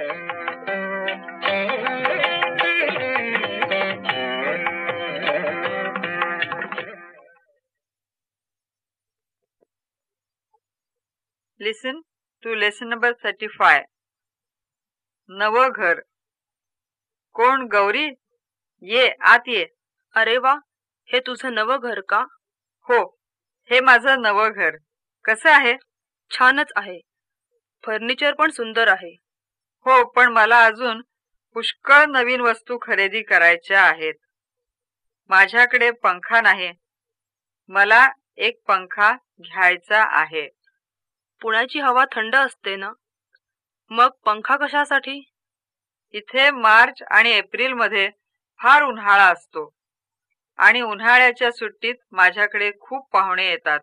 Listen to lesson number thirty five नव घर. कोण गौरी? ये आत ये. अरे वा हे तुझं नवं घर का? हो हे माझं नवं घर. कसं आहे? छानच आहे. फर्निचर पण सुंदर आहे. हो पण मला अजून पुष्कळ नवीन वस्तू खरेदी करायच्या आहेत. माझ्याकडे पंखा नाही. मला एक पंखा घ्यायचा आहे. पुण्याची हवा थंड असते ना? मग पंखा कशासाठी? इथे मार्च आणि एप्रिलमध्ये फार उन्हाळा असतो. आणि उन्हाळ्याच्या सुट्टीत माझ्याकडे खूप पाहुणे येतात.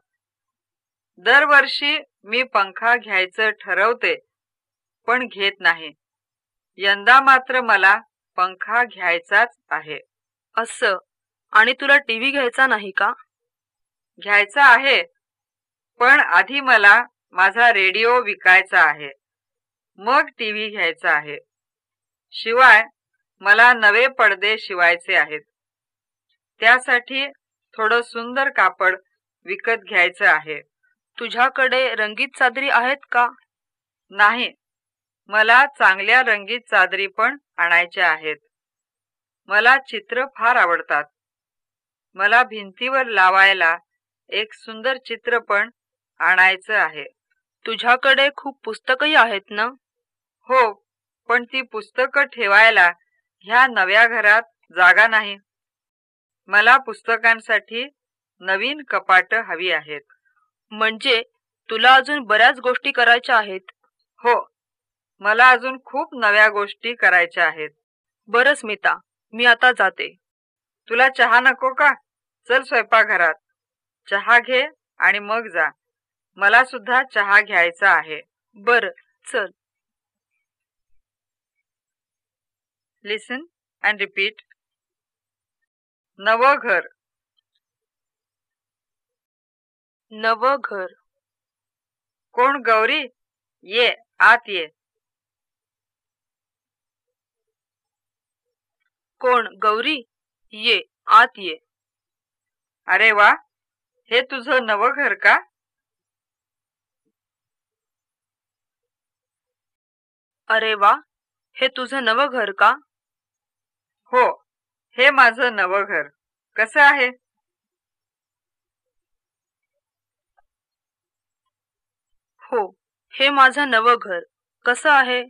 दरवर्षी मी पंखा घ्यायचं ठरवते. पण घेत नाही. यंदा मात्र मला पंखा घ्यायचाच आहे. असं? आणि तुला टीव्ही घ्यायचा नाही का? घ्यायचा आहे. पण आधी मला माझा रेडिओ विकायचा आहे. मग टीव्ही घ्यायचा आहे. शिवाय मला नवे पडदे शिवायचे आहेत. त्यासाठी थोडं सुंदर कापड विकत घ्यायचं आहे. तुझ्याकडे रंगीत चादरी आहेत का? नाही. मला चांगल्या रंगीत चादरी पण आणायच्या आहेत. मला चित्र फार आवडतात. मला भिंतीवर लावायला एक सुंदर चित्र पण आणायचं आहे. तुझ्याकडे खूप पुस्तकही आहेत ना? हो पण ती पुस्तकं ठेवायला ह्या नव्या घरात जागा नाही. मला पुस्तकांसाठी नवीन कपाट हवी आहेत. म्हणजे तुला अजून बऱ्याच गोष्टी करायच्या आहेत. हो मला अजून खूप नव्या गोष्टी करायच्या आहेत. बरं स्मिता मी आता जाते. तुला चहा नको का? चल स्वयंपाकघरात. चहा घे आणि मग जा. मला सुद्धा चहा घ्यायचा आहे. बर चल. लिसन अँड रिपीट नव घर. नव घर. कोण? गौरी? ये आत ये. कोण? गौरी? ये आत ये. अरे वा हे तुझं नवं घर का? अरे वा हे तुझं नवं घर का? हो हे माझं नवं घर. कसं आहे? हो हे माझं नवं घर. कसं आहे?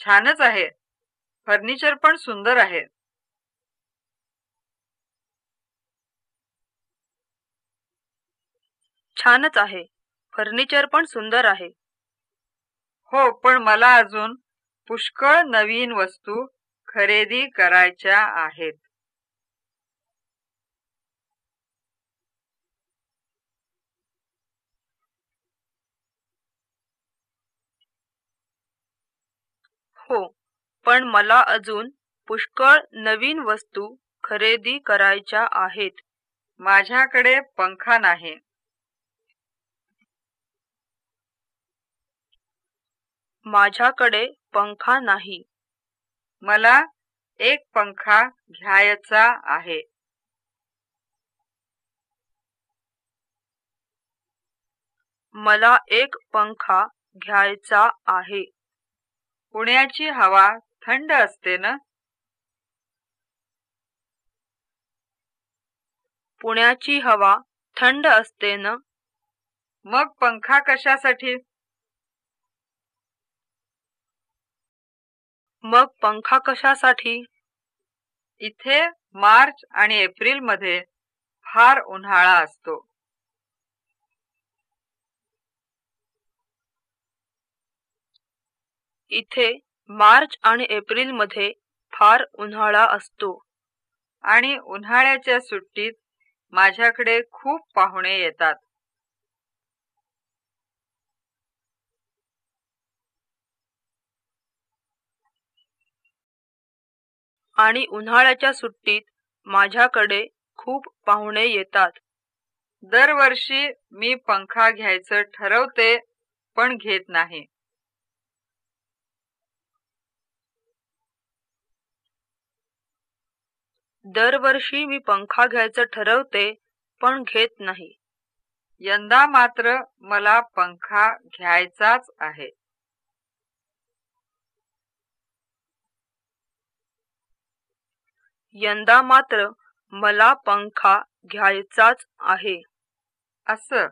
छानच आहे. फर्निचर पण सुंदर आहे. छानच आहे. फर्निचर पण सुंदर आहे. हो पण मला अजून पुष्कळ नवीन वस्तू खरेदी करायच्या आहेत. हो. पण मला अजून पुष्कळ नवीन वस्तू खरेदी करायच्या आहेत. माझ्याकडे पंखा नाही. माझ्याकडे पंखा नाही. मला एक पंखा घ्यायचा आहे. मला एक पंखा घ्यायचा आहे. पुण्याची हवा थंड असते ना? पुण्याची हवा थंड असते ना? मग पंखा कशासाठी? मग पंखा कशासाठी? इथे मार्च आणि एप्रिलमध्ये फार उन्हाळा असतो. इथे मार्च आणि एप्रिलमध्ये फार उन्हाळा असतो. आणि उन्हाळ्याच्या सुट्टीत माझ्याकडे खूप पाहुणे येतात. आणि उन्हाळ्याच्या सुट्टीत माझ्याकडे खूप पाहुणे येतात. दरवर्षी मी पंखा घ्यायचं ठरवते पण घेत नाही. दरवर्षी मी पंखा घ्यायचं ठरवते पण घेत नाही. यंदा मात्र मला पंखा घ्यायचाच आहे. यंदा मात्र मला पंखा घ्यायचाच आहे. असं?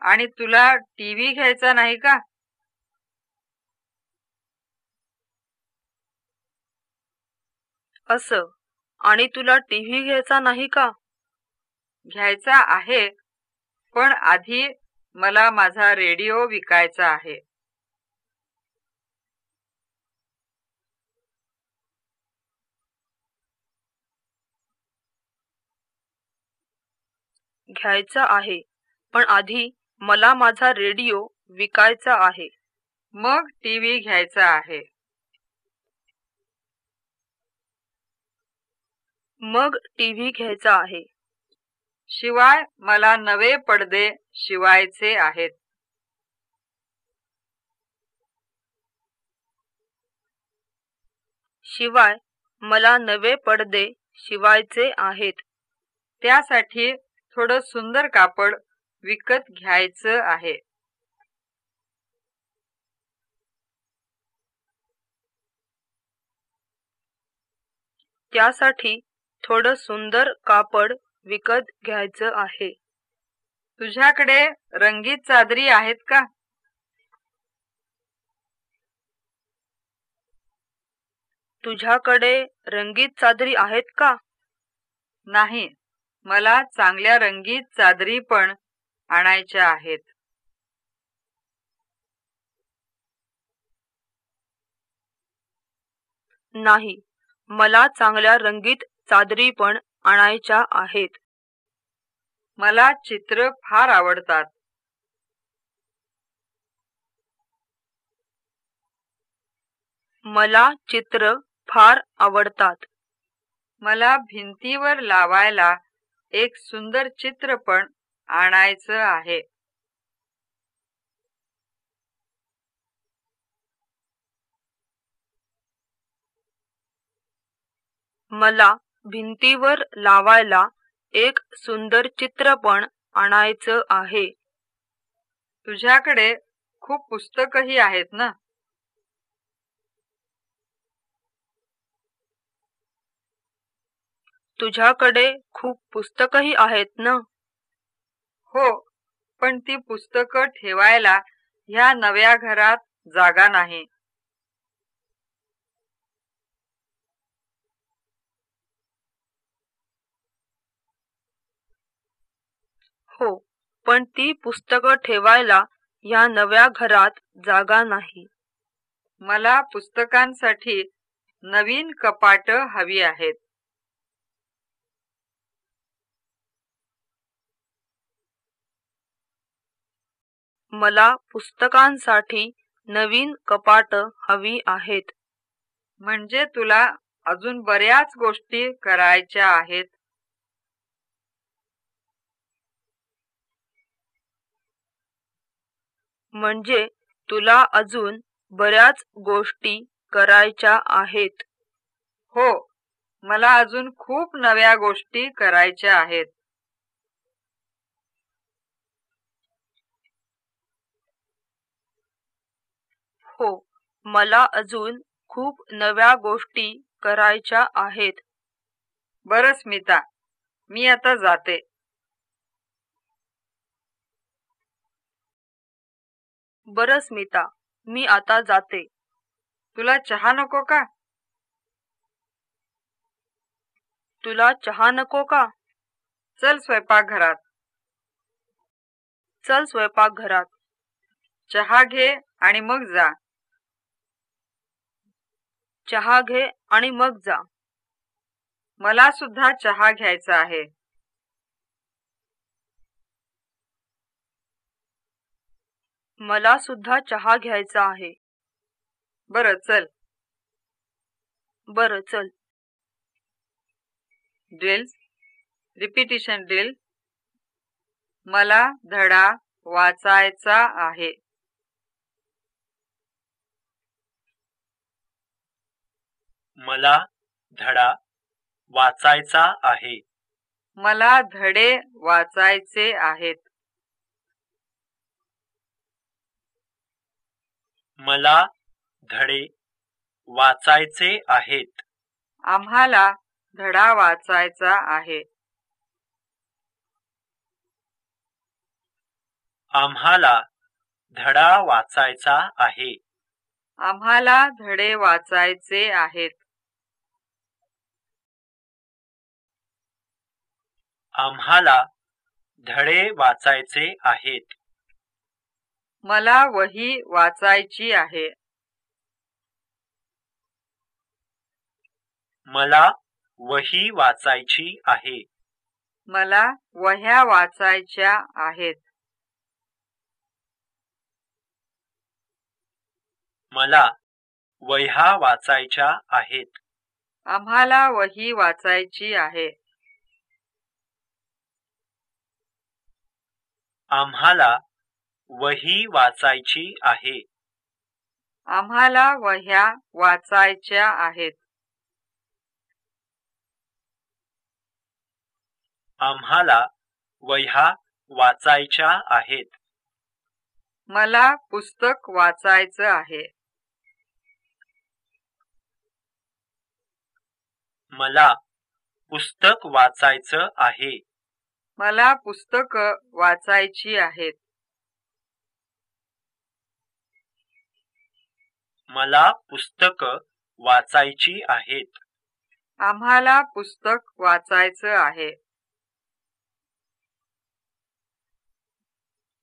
आणि तुला टीव्ही घ्यायचा नाही का? असं. आणि तुला टीव्ही घ्यायचा नाही का? घ्यायचा आहे पण आधी मला माझा रेडिओ विकायचा आहे. घ्यायचा आहे पण आधी मला माझा रेडिओ विकायचा आहे. मग टीव्ही घ्यायचा आहे. मग टीव्ही घ्यायचा आहे. शिवाय मला नवे पडदे शिवायचे आहेत. शिवाय मला नवे पडदे शिवायचे आहेत. त्यासाठी थोडं सुंदर कापड विकत घ्यायचं आहे. त्यासाठी थोडं सुंदर कापड विकत घ्यायचं आहे. तुझ्याकडे रंगीत चादरी आहेत का? तुझ्याकडे रंगीत चादरी आहेत का? नाही मला चांगल्या रंगीत चादरी पण आणायच्या आहेत. नाही मला चांगल्या रंगीत चादरी पण आणायच्या आहेत. मला चित्र फार आवडतात. मला चित्र फार आवडतात. मला भिंतीवर लावायला एक सुंदर चित्र पण आणायचं आहे. मला भिंतीवर लावायला एक सुंदर चित्र पण आणायचं आहे. तुझ्याकडे खूप पुस्तकही आहेत ना? तुझ्याकडे खूप पुस्तकही आहेत ना? हो पण ती पुस्तकं ठेवायला ह्या नव्या घरात जागा नाही. हो पण ती पुस्तकं ठेवायला या नव्या घरात जागा नाही. मला पुस्तकांसाठी नवीन कपाट हवी आहेत. मला पुस्तकांसाठी नवीन कपाट हवी आहेत. म्हणजे तुला अजून बऱ्याच गोष्टी करायच्या आहेत. म्हणजे तुला अजून बऱ्याच गोष्टी करायच्या आहेत. हो मला अजून खूप नव्या गोष्टी करायच्या आहेत. हो मला अजून खूप नव्या गोष्टी करायच्या आहेत. बरं स्मिता मी आता जाते. बर स्मिता मी आता जाते. तुला चहा नको का? तुला चहा नको का? चल स्वयंपाकघरात. चल स्वयंपाकघरात. चहा घे आणि मग जा. चहा घे आणि मग जा. मला सुद्धा चहा घ्यायचा आहे. मला सुद्धा चहा घ्यायचा आहे. बर चल. बर चल. ड्रिल्स रिपिटिशन ड्रिल मला धडा वाचायचा आहे. मला धडा वाचायचा आहे. मला धडे वाचायचे आहेत. मला धडे वाचायचे आहेत. आम्हाला धडा वाचायचा आहे. आम्हाला धडा वाचायचा आहे. आम्हाला धडे वाचायचे आहेत. आम्हाला धडे वाचायचे आहेत. मला वही वाचायची आहे. मला वही वाचायची आहे. मला वह्या वाचायच्या आहेत. मला वह्या वाचायच्या आहेत. आम्हाला वही वाचायची आहे. आम्हाला वही वाचायची आहे. आम्हाला वह्या वाचायच्या आहेत. आम्हाला वह्या वाचायच्या आहेत. मला पुस्तक वाचायचं आहे. मला पुस्तक वाचायचं आहे. मला पुस्तक वाचायची आहेत. मला पुस्तक वाचायची आहेत. आम्हाला पुस्तक वाचायचं आहे.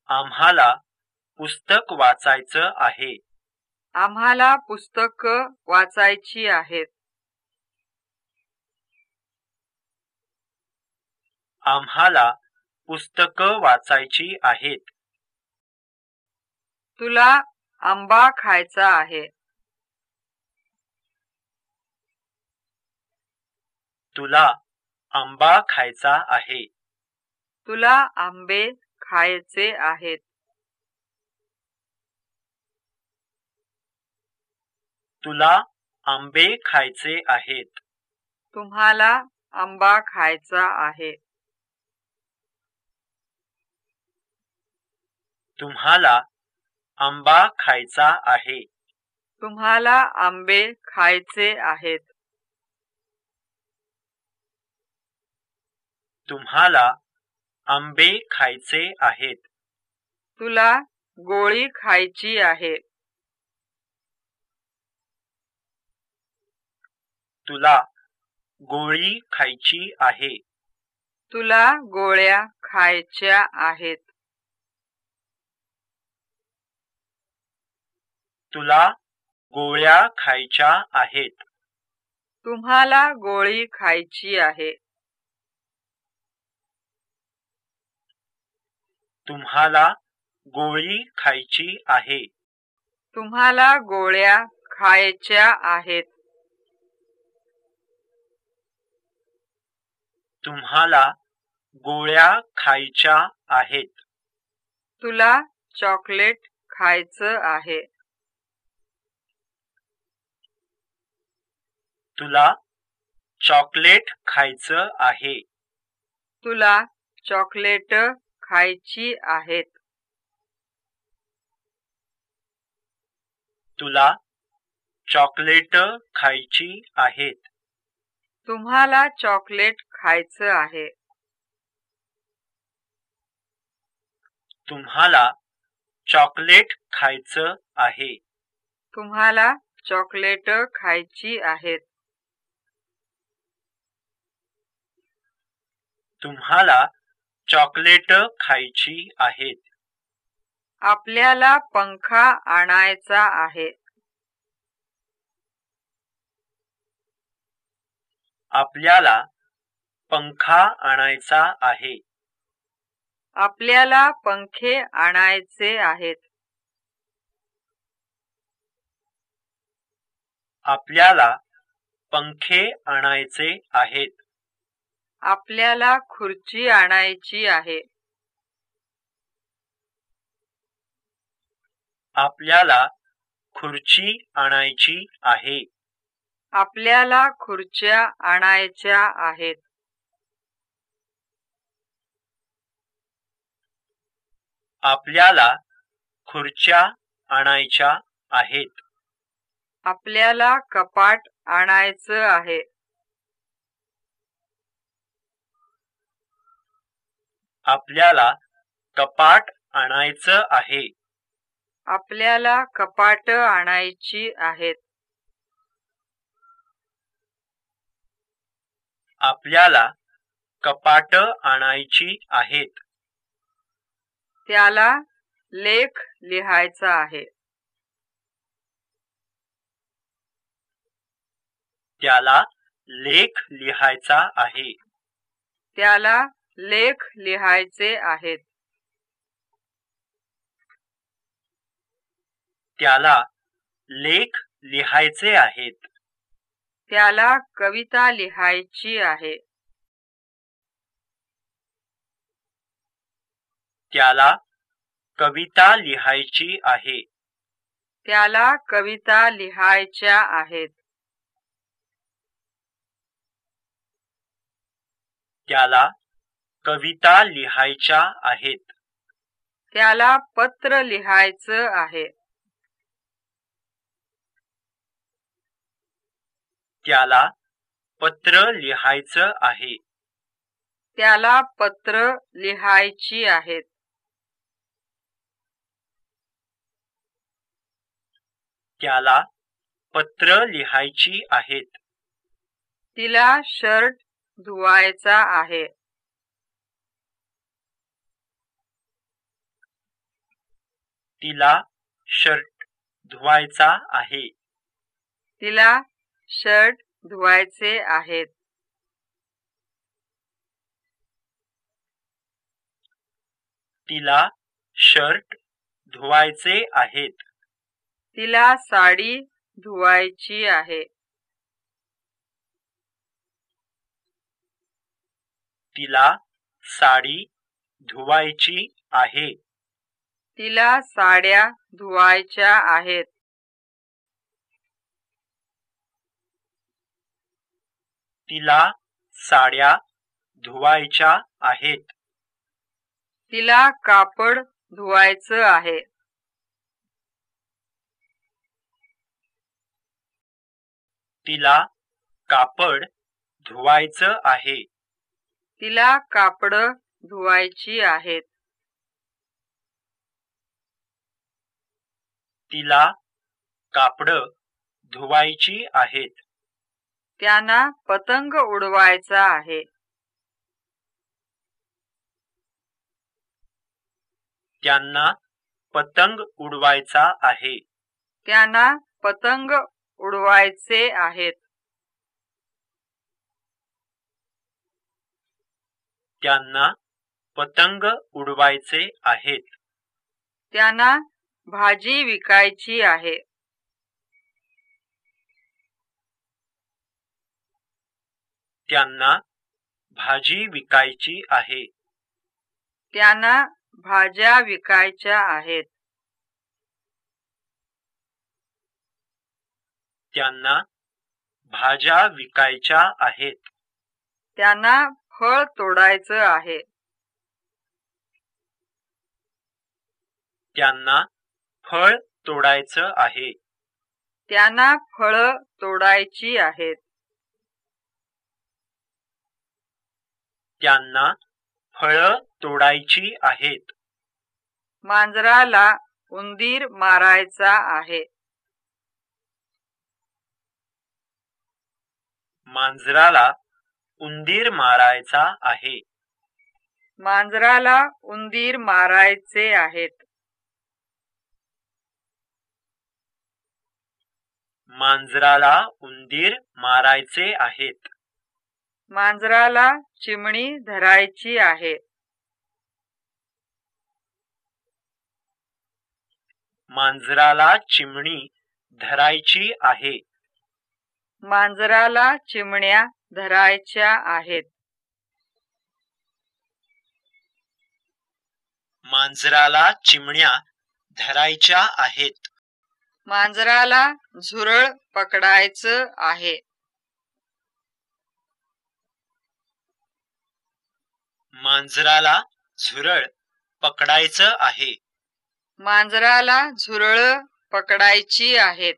आम्हाला पुस्तक वाचायचं आहे. आम्हाला पुस्तक वाचायची आहेत. आम्हाला पुस्तक वाचायची आहेत. तुला आंबा खायचा आहे. तुला आंबा खायचा आहे. तुला आंबे खायचे आहेत. तुला आंबे खायचे आहेत. तुम्हाला आंबा खायचा आहे. तुम्हाला आंबा खायचा आहे. तुम्हाला आंबे खायचे आहेत. तुम्हाला आंबे खायचे आहेत. तुला गोळी खायची आहे. तुला गोळी खायची आहे. तुला गोळ्या खायच्या आहेत. तुला गोळ्या खायच्या आहेत. तुम्हाला गोळी खायची आहे. तुम्हाला गोळी खायची आहे. तुम्हाला गोळ्या खायच्या आहेत. तुम्हाला गोळ्या खायच्या आहेत. तुला चॉकलेट खायचं आहे. तुला चॉकलेट खायचं आहे. तुला चॉकलेट खायची आहेत. तुला चॉकलेट खायची आहेत. तुम्हाला चॉकलेट खायचं आहे. तुम्हाला चॉकलेट खायचं आहे. तुम्हाला चॉकलेट खायची आहेत. तुम्हाला चॉकलेट खायची आहेत. आपल्याला पंखा आणायचा आहे. आपल्याला पंखा आणायचा आहे. आपल्याला पंखे आणायचे आहेत. आपल्याला पंखे आणायचे आहेत. आपल्याला खुर्ची आणायची आहे. आपल्याला खुर्ची आणायची आहे. आपल्याला खुर्च्या आणायच्या आहेत. आपल्याला खुर्च्या आणायच्या आहेत. आपल्याला कपाट आणायचं आहे. आपल्याला कपाट आणायचं आहे. आपल्याला कपाट आणायची आहेत. आपल्याला कपाट आणायची आहेत. त्याला लेख लिहायचा आहे. त्याला लेख लिहायचा आहे. त्याला लेख लिहायचे आहेत. त्याला लेख लिहायचे आहेत. त्याला कविता लिहायची आहे. त्याला कविता लिहायची आहे. त्याला कविता लिहायच्या आहेत. त्याला कविता लिहायच्या आहेत. त्याला पत्र लिहायचं आहे. त्याला पत्र लिहायचं आहे. त्याला पत्र लिहायची आहेत. त्याला पत्र लिहायची आहेत. तिला शर्ट धुवायचा आहे. तिला शर्ट धुवायचा आहे. तिला शर्ट धुवायचे आहेत. तिला शर्ट धुवायचे आहेत. तिला साडी धुवायची आहे. तिला साडी धुवायची आहे. तिला साड्या धुवायच्या आहेत. तिला साड्या धुवायच्या आहेत. तिला कापड धुवायचं आहे. तिला कापड धुवायचं आहे. तिला कापड धुवायची आहेत. तिला कापड धुवायची आहेत. त्यांना पतंग उडवायचा आहे. त्यांना पतंग उडवायचा आहे. त्यांना पतंग उडवायचे आहेत. त्यांना पतंग उडवायचे आहेत. त्यांना भाजी विकायची आहे. त्यांना भाजी विकायची आहे. त्यांना भाज्या विकायच्या आहेत. त्यांना भाज्या विकायच्या आहेत. त्यांना फळ तोडायचं आहे. त्यांना फळ तोडायचं आहे. त्यांना फळ तोडायची आहेत. त्यांना फळ तोडायची आहेत. मांजराला उंदीर मारायचा आहे. मांजराला उंदीर मारायचा आहे. मांजराला उंदीर मारायचे आहेत. मांजराला उंदीर मारायचे आहेत. मांजराला चिमणी धरायची आहे. मांजराला चिमणी धरायची आहे. मांजराला चिमण्या धरायच्या आहेत. मांजराला चिमण्या धरायच्या आहेत. मांजराला झुरळ पकडायचं आहे. मांजराला झुरळ पकडायचं आहे. मांजराला झुरळ पकडायची आहेत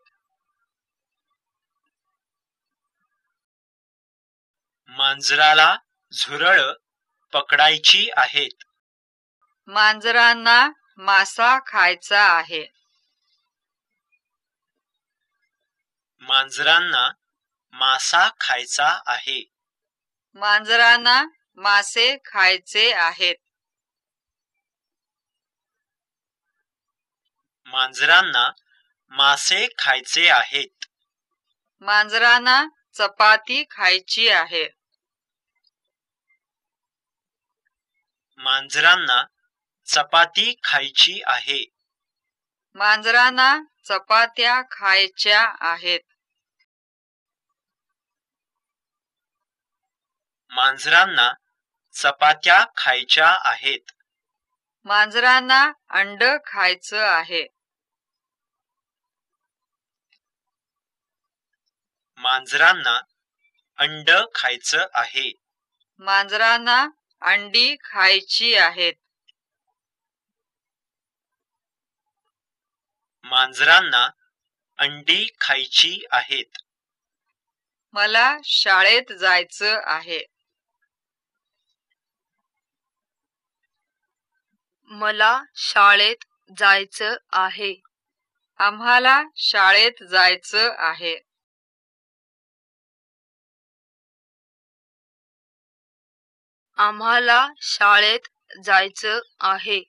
मांजराला झुरळ पकडायची आहेत मांजरांना मासा खायचा आहे. मांजरांना मासा खायचा आहे. मांजरांना मासे खायचे आहेत. मांजरांना मासे खायचे आहेत. मांजरांना चपाती खायची आहे. मांजरांना चपाती खायची आहे. मांजरांना चपात्या खायच्या आहेत. मांजरांना चपात्या खायच्या आहेत. मांजरांना अंड खायचं आहे. मांजरांना अंड खायचं आहे. मांजरांना अंडी खायची आहेत. मांजरांना अंडी खायची आहेत. मला शाळेत जायचं आहे. मला शाळेत जायचं आहे. आम्हाला शाळेत जायचं आहे. आम्हाला शाळेत जायचं आहे.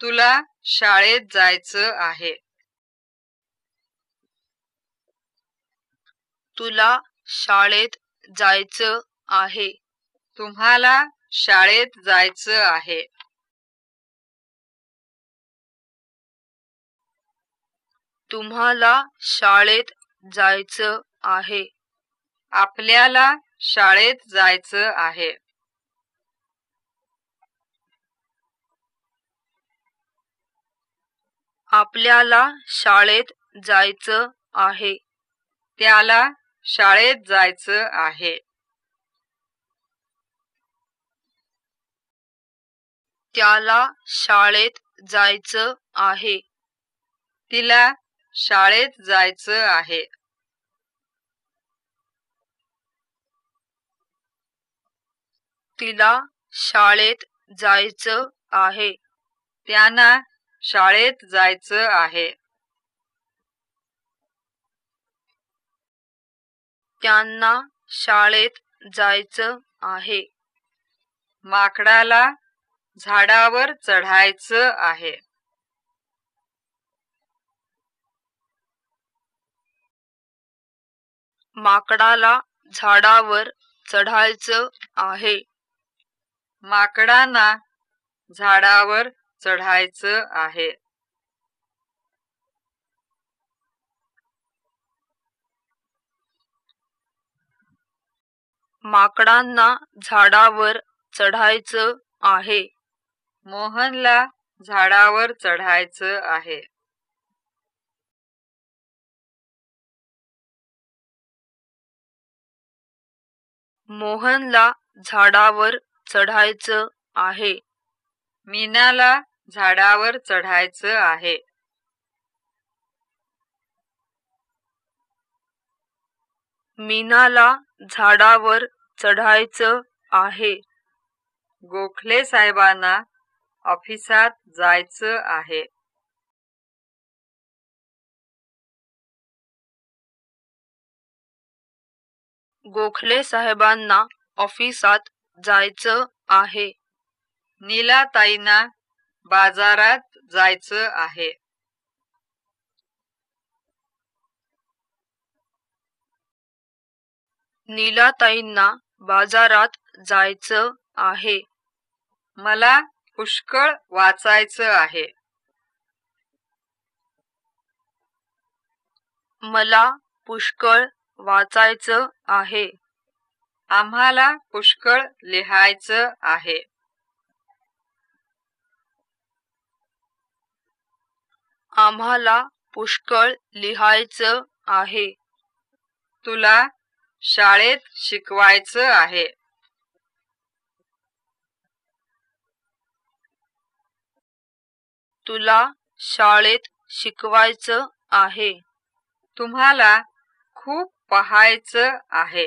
तुला शाळेत जायचं आहे. तुला शाळेत जायचं आहे. तुम्हाला शाळेत जायचं आहे. तुम्हाला शाळेत जायचं आहे. आपल्याला शाळेत जायचं आहे. आपल्याला शाळेत जायचं आहे. त्याला शाळेत जायचं आहे. त्याला शाळेत जायचं आहे. तिला शाळेत जायचं आहे. तिला शाळेत जायचं आहे. त्यांना शाळेत जायचं आहे. त्यांना शाळेत जायचं आहे. माकडाला झाडावर चढायचं आहे. माकडाला झाडावर चढायचं आहे. माकडांना झाडावर चढायचं आहे. माकडांना झाडावर चढायचं आहे. मोहनला झाडावर चढायचं आहे. मोहनला झाडावर चढायचं आहे. मीनाला झाडावर चढायचं आहे. मीनाला झाडावर चढायचं आहे. गोखले साहेबांना ऑफिसात जायचं आहे. गोखले साहेबांना ऑफिसात जायचं आहे. नीलाताईंना बाजारात जायचं आहे. नीलाताईंना बाजारात जायचं आहे. मला पुष्कळ वाचायचं आहे. मला पुष्कळ वाचायचं आहे. आम्हाला पुष्कळ लिहायचं आहे. आम्हाला पुष्कळ लिहायचं आहे. तुला शाळेत शिकवायचं आहे. तुला शाळेत शिकवायचं आहे. तुम्हाला खूप पहायचं आहे.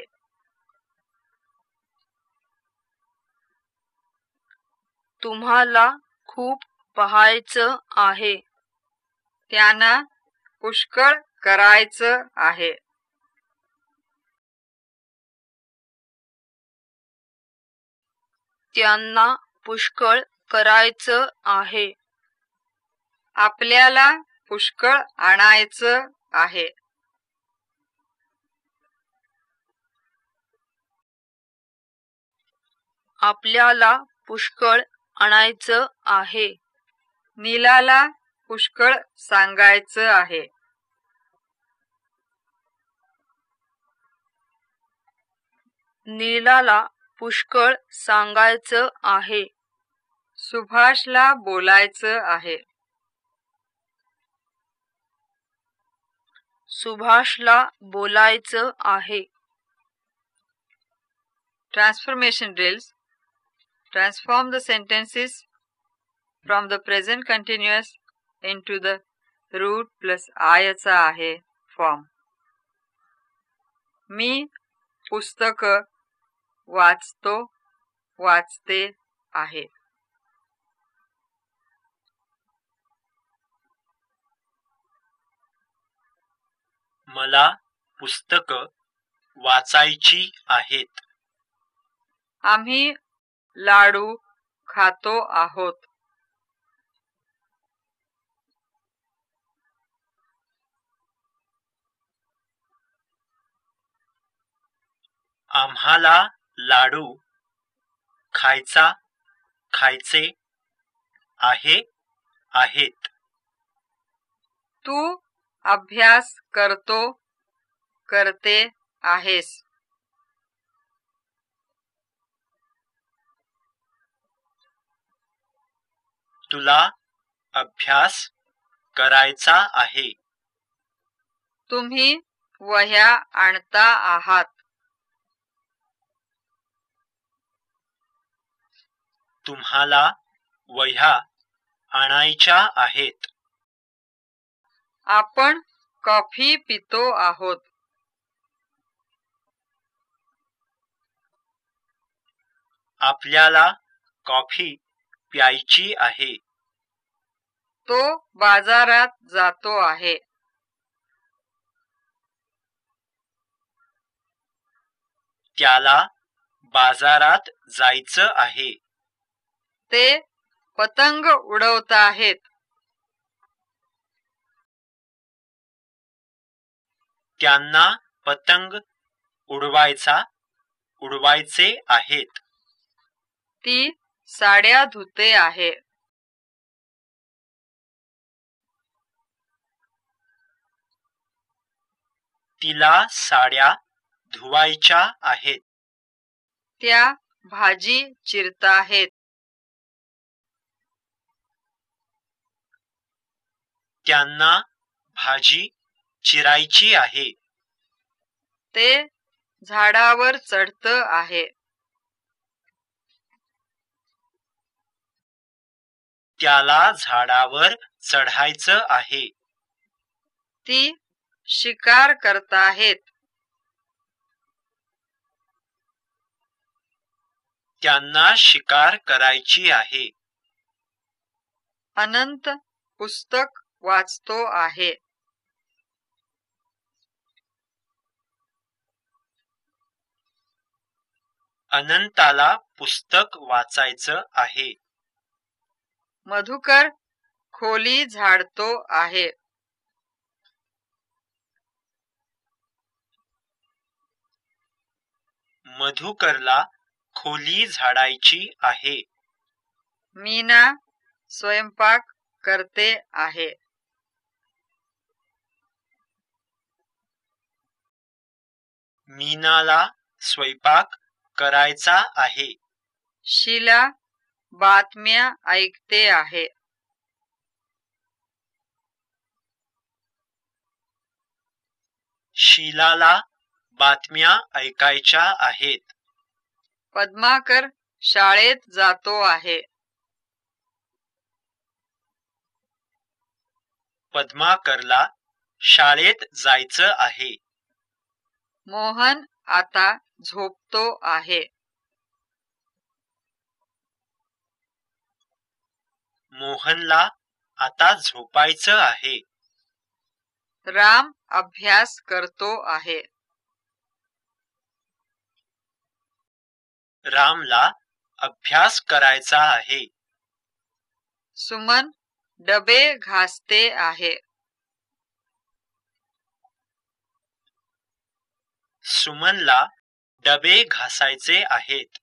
तुम्हाला खूप पहायचं आहे. त्यांना पुष्कळ करायचं आहे. त्यांना पुष्कळ करायचं आहे. आपल्याला पुष्कळ आणायचं आहे. आपल्याला पुष्कळ आणायचं आहे. नीलाला पुष्कळ सांगायचं आहे. नीलाला पुष्कळ सांगायचं आहे. सुभाषला बोलायचं आहे. सुभाषला बोलायचं आहे. Transformation drills transform the sentences from the present continuous to the root plus आयचा आहे फॉर्म मी पुस्तक वाचतो वाचते आहे. मला पुस्तक वाचायची आहेत. आम्ही लाडू खातो आहोत. आम्हाला लाडू खायचा खायचे आहे आहेत. तू अभ्यास करतो करते आहेस. तुला अभ्यास करायचा आहे. तुम्ही वह्या आणता आहात. तुम्हाला वह्या आणायच्या आहेत. आपण कॉफी पितो आहोत. आपल्याला कॉफी प्यायची आहे. तो बाजारात जातो आहे. त्याला बाजारात जायचं आहे. ते पतंग उडवत आहेत. त्यांना पतंग उडवायचा उडवायचे आहेत. ती साड्या धुते आहे. तिला साड्या धुवायच्या आहेत. त्या भाजी चिरताहेत. त्यांना भाजी चिरायची आहे. ते झाडावर चढत आहे. त्याला झाडावर चढायचं आहे. ती शिकार करताहेत. त्यांना शिकार करायची आहे. अनंत पुस्तक वाचतो आहे. अनंताला पुस्तक वाचायचं आहे. मधुकर खोली झाडतो आहे. मधुकरला खोली झाडायची आहे. मीना स्वयंपाक करते आहे. मीनाला स्वयंपाक करायचा आहे. शीला बातम्या ऐकते आहे. शीलाला बातम्या ऐकायच्या आहेत. पद्माकर शाळेत जातो आहे. पद्माकरला शाळेत जायचं आहे. मोहन आता झोपतो आहे. मोहनला आता झोपायचं आहे. राम अभ्यास करतो आहे. रामला अभ्यास करायचा आहे. सुमन डबे घासते आहे. सुमनला डबे घासायचे आहेत.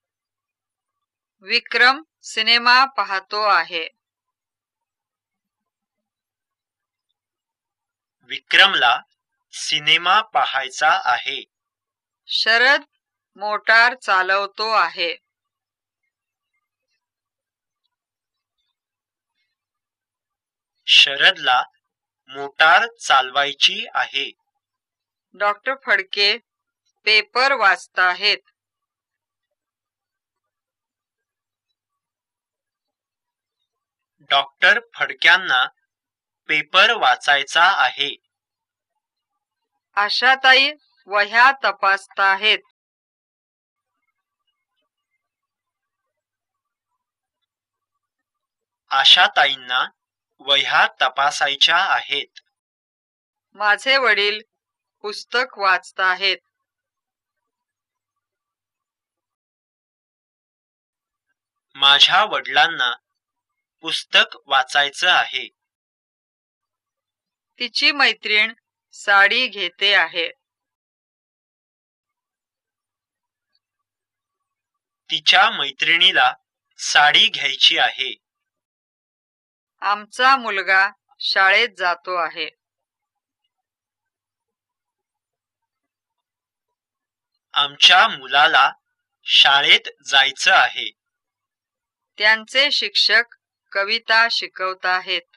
विक्रम सिनेमा पाहतो आहे. विक्रमला सिनेमा पाहायचा आहे. शरद मोटार चालवतो आहे. शरदला मोटार चालवायची आहे. डॉक्टर फडके पेपर वाचताहेत. डॉक्टर फडक्यांना पेपर वाचायचा आहे. आशाताई वह्या तपासताहेत. आशाताईंना वह्या तपासायच्या आहेत. माझे वडील पुस्तक वाचताहेत. माझ्या वडिलांना पुस्तक वाचायचं आहे. तिची मैत्रीण साडी घेते आहे. तिच्या मैत्रिणीला साडी घ्यायची आहे. आमचा मुलगा शाळेत जातो आहे. आमच्या मुलाला शाळेत जायचं आहे. त्यांचे शिक्षक कविता शिकवताहेत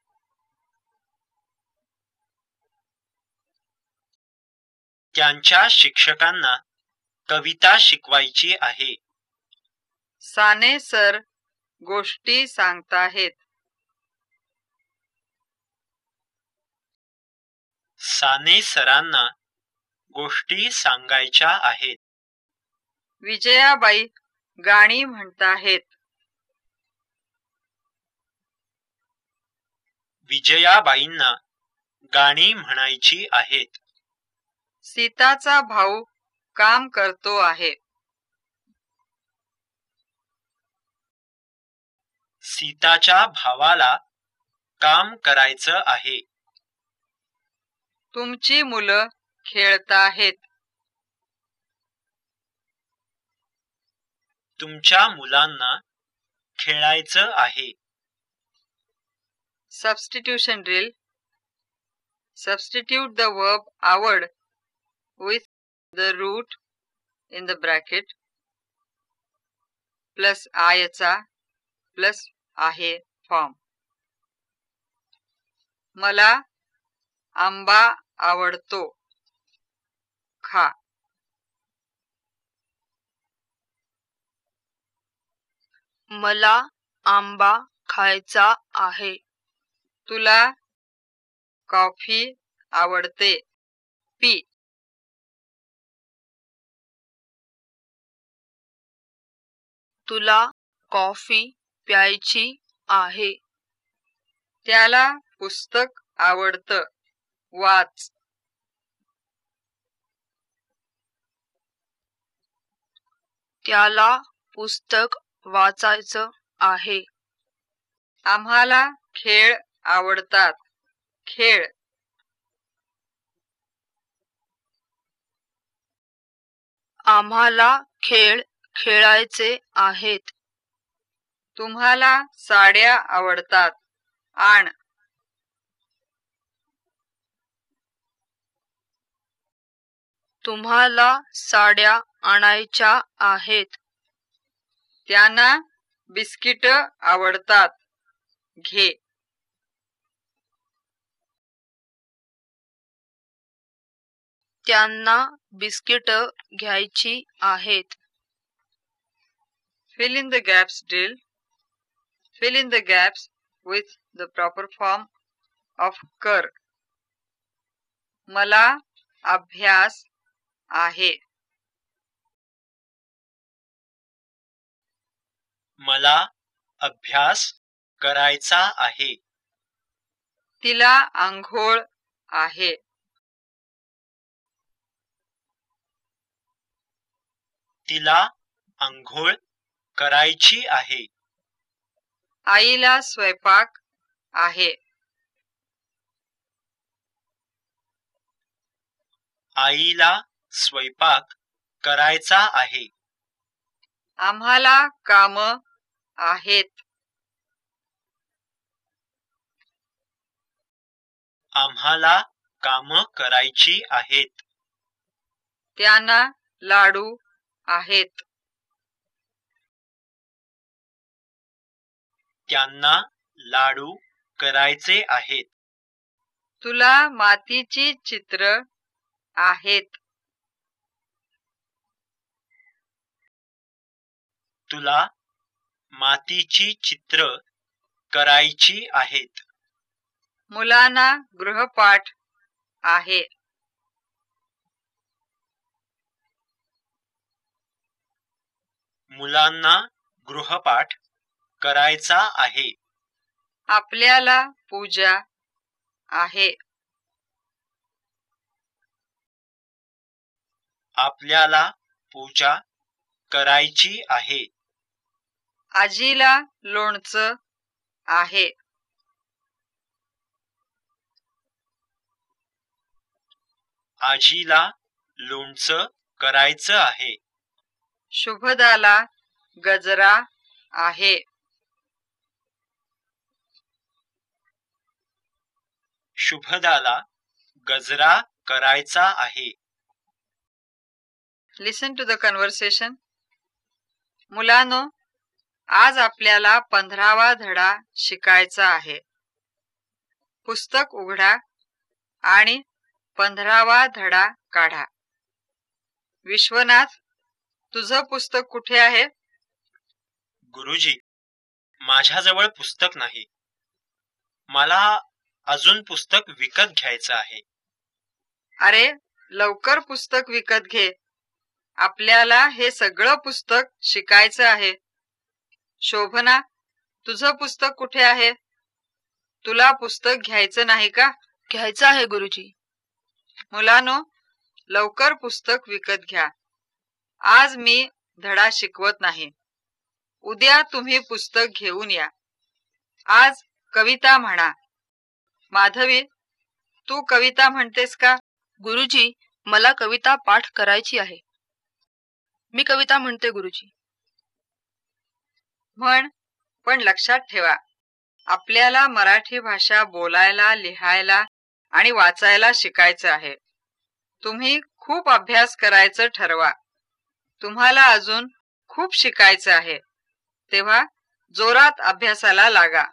त्यांच्या शिक्षकांना कविता शिकवायची आहे. साने सर गोष्टी सांगताहेत. साने सरांना गोष्टी सांगायच्या आहेत. विजयाबाई गाणी म्हणताहेत. विजयाबाईंना गाणी म्हणायची आहेत. सीताचा भाऊ काम करतो आहे. सीताच्या भावाला काम करायचं आहे. तुमची मुलं खेळताहेत. तुमच्या मुलांना खेळायचं आहे. Substitution drill substitute the verb आवड. With the root in the bracket plus आयचा plus आहे फॉर्म मला आंबा आवडतो. खा. मला आंबा खायचा आहे. तुला कॉफी आवडते. पी. तुला कॉफी प्यायची आहे. त्याला पुस्तक आवडतं. वाच. त्याला पुस्तक वाचायचं आहे. आम्हाला खेळ आवडतात. खेळ. आम्हाला खेळ खेळायचे आहेत. तुम्हाला साड्या आवडतात. आण. तुम्हाला साड्या आणायच्या आहेत. त्यांना बिस्किट आवडतात. घे. त्यांना बिस्किट घ्यायची आहेत. Fill in the gaps drill. Fill in the gaps with the proper form of कर. मला अभ्यास आहे मला अभ्यास करायचा आहे तिला आंघोळ आहे तिला आंघोळ करायची आहे. आईला स्वयंपाक आहे. आईला स्वयंपाक करायचा आहे. आम्हाला काम आहेत. आम्हाला काम करायची आहेत. त्यांना लाडू आहेत. त्यांना लाडू करायचे आहेत. तुला मातीची चित्र आहेत. तुला मातीची चित्र करायची आहेत. मुलांना गृहपाठ आहे. मुलांना गृहपाठ करायचा आहे. आपल्याला पूजा आहे. आपल्याला पूजा करायची आहे. आजीला लोणचं आहे. आजीला लोणचं करायचं आहे. शुभदाला गजरा आहे. शुभदाला गजरा करायचा आहे. लिसन टू द कन्व्हर्सेशन मुलांनो आज आपल्याला पंधरावा धडा शिकायचा आहे. पुस्तक उघडा आणि पंधरावा धडा काढा. विश्वनाथ तुझं पुस्तक कुठे आहे? गुरुजी माझ्याजवळ पुस्तक नाही. मला अजून पुस्तक विकत घ्यायचं आहे. अरे लवकर पुस्तक विकत घे. आपल्याला हे सगळं पुस्तक शिकायचं आहे. शोभना तुझं पुस्तक कुठे आहे? तुला पुस्तक घ्यायचं नाही का? घ्यायचं आहे गुरुजी. मुलानो लवकर पुस्तक विकत घ्या. आज मी धडा शिकवत नाही. उद्या तुम्ही पुस्तक घेऊन या. आज कविता म्हणा. माधवी तू कविता म्हणतेस का? गुरुजी मला कविता पाठ करायची आहे. मी कविता म्हणते गुरुजी. म्हण पण लक्षात ठेवा. आपल्याला मराठी भाषा बोलायला लिहायला आणि वाचायला शिकायचं आहे. तुम्ही खूप अभ्यास करायचं ठरवा. तुम्हाला अजून खूप शिकायचं आहे. तेव्हा जोरात अभ्यासाला लागा.